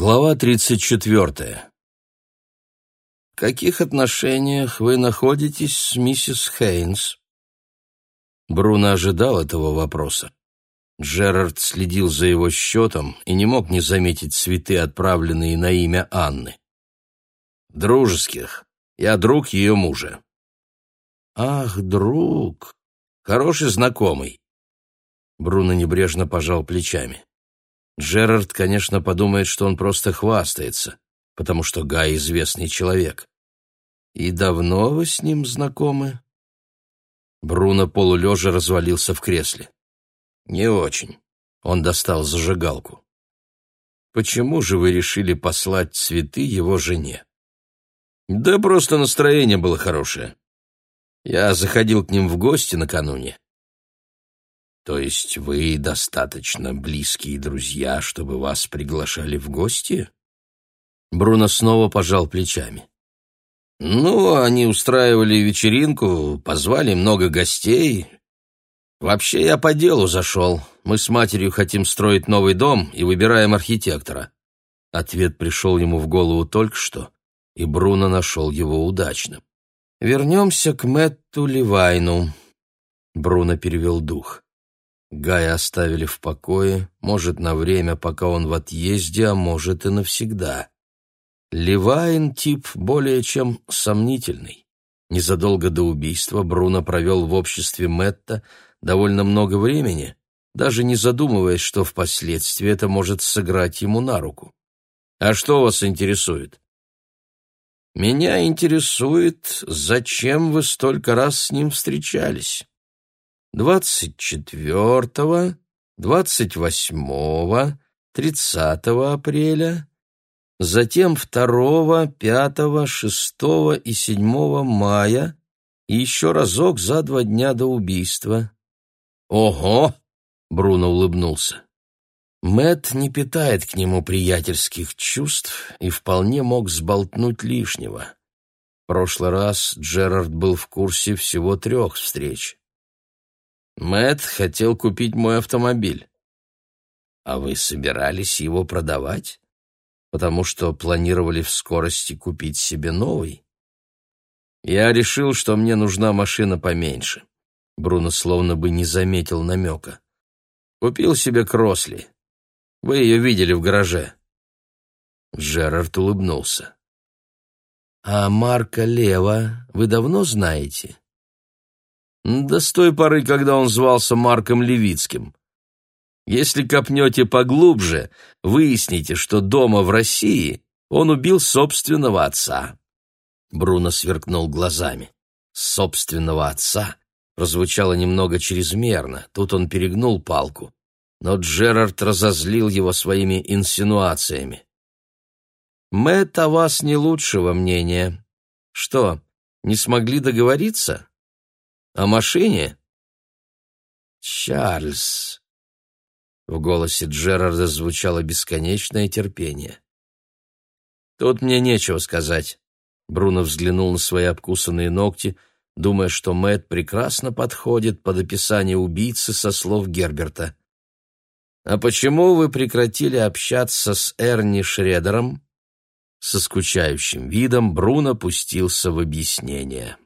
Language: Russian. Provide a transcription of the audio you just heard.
Глава 34. В каких отношениях вы находитесь с миссис Хейнс? Бруно ожидал этого вопроса. Джерард следил за его счетом и не мог не заметить цветы, отправленные на имя Анны. Дружеских. Я друг ее мужа. Ах, друг. Хороший знакомый. Бруно небрежно пожал плечами. Джерард, конечно, подумает, что он просто хвастается, потому что Гай известный человек. И давно вы с ним знакомы? Бруно полулежа развалился в кресле. Не очень. Он достал зажигалку. Почему же вы решили послать цветы его жене? Да просто настроение было хорошее. Я заходил к ним в гости накануне. То есть вы достаточно близкие друзья, чтобы вас приглашали в гости? Бруно снова пожал плечами. Ну, они устраивали вечеринку, позвали много гостей. Вообще я по делу зашел. Мы с матерью хотим строить новый дом и выбираем архитектора. Ответ пришел ему в голову только что, и Бруно нашел его удачным. Вернемся к Мэтту Ливайну. Бруно перевел дух. Гая оставили в покое, может, на время, пока он в отъезде, а может и навсегда. Левайн тип более чем сомнительный. Незадолго до убийства Бруно провел в обществе Мэтта довольно много времени, даже не задумываясь, что впоследствии это может сыграть ему на руку. «А что вас интересует?» «Меня интересует, зачем вы столько раз с ним встречались?» Двадцать четвертого, двадцать восьмого, тридцатого апреля, затем второго, пятого, шестого и седьмого мая и еще разок за два дня до убийства. «Ого!» — Бруно улыбнулся. Мэт не питает к нему приятельских чувств и вполне мог сболтнуть лишнего. В прошлый раз Джерард был в курсе всего трех встреч. Мэт хотел купить мой автомобиль. А вы собирались его продавать? Потому что планировали в скорости купить себе новый? Я решил, что мне нужна машина поменьше. Бруно словно бы не заметил намека. Купил себе Кросли. Вы ее видели в гараже. Джерард улыбнулся. «А Марка Лева вы давно знаете?» Да с той поры, когда он звался Марком Левицким. Если копнете поглубже, выясните, что дома в России он убил собственного отца. Бруно сверкнул глазами. Собственного отца прозвучало немного чрезмерно, тут он перегнул палку. Но Джерард разозлил его своими инсинуациями. «Мэтт о вас не лучшего мнения. Что, не смогли договориться?» О машине? Чарльз. В голосе Джерарда звучало бесконечное терпение. Тут мне нечего сказать. Бруно взглянул на свои обкусанные ногти, думая, что Мэт прекрасно подходит под описание убийцы со слов Герберта. А почему вы прекратили общаться с Эрни Шредером? Со скучающим видом Бруно пустился в объяснение.